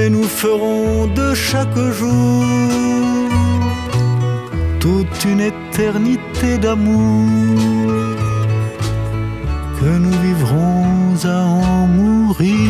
et nous ferons de chaque jour toute une éternité d'amour que nous vivrons à en mourir.